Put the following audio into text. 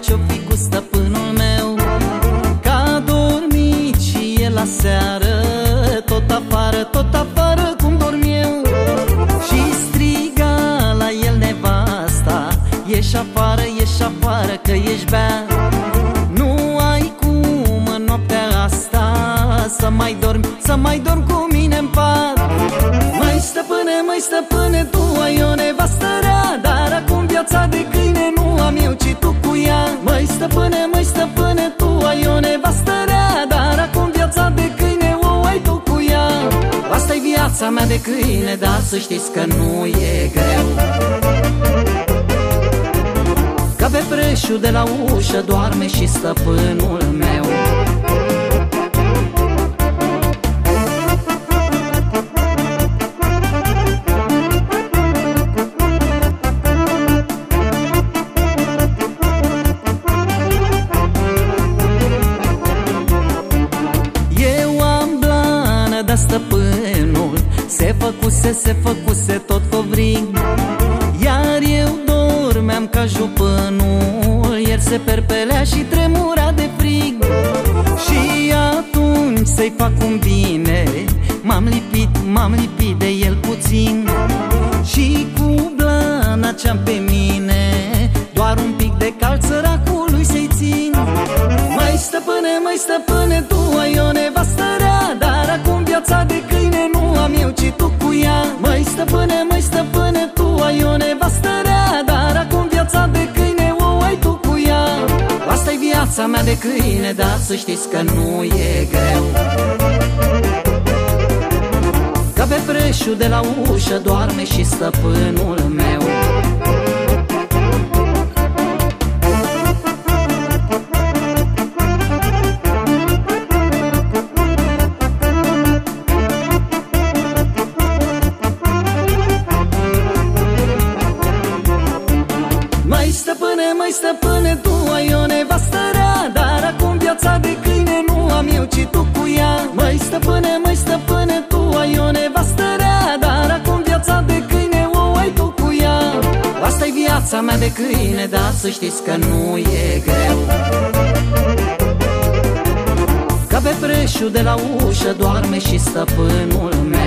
ce-o fi cu stăpânul meu? Că a dormit și el la seară Tot afară, tot afară cum dorm eu. Și striga la el nevasta Ieși afară, ieși afară că ești bea. Nu ai cum în noaptea asta Să mai dormi, să mai dormi cu mine în pat. Mai stăpâne, mai stăpâne, tu ai o nevastă rea viața mea de câine, dar să știți că nu e greu. Că pe preșul de la ușă doarme și stăpânul meu Se făcuse, se făcuse tot covrig Iar eu dormeam ca jupânul. El se perpelea și tremura de frig. Și atunci să-i fac un bine M-am lipit, m-am lipit de el puțin. Și cu blana ce-am pe mine Doar un pic de cald săracului să-i țin. Mai stăpâne, mai stăpâne, viața mea de câine, dar să știți că nu e greu. Că pe preșul de la ușă doarme și stăpânul meu. Mai stăpâne, tu ai o viața mea de câine, dar să știți că nu e greu. Că pe preșul de la ușă doarme și stăpânul meu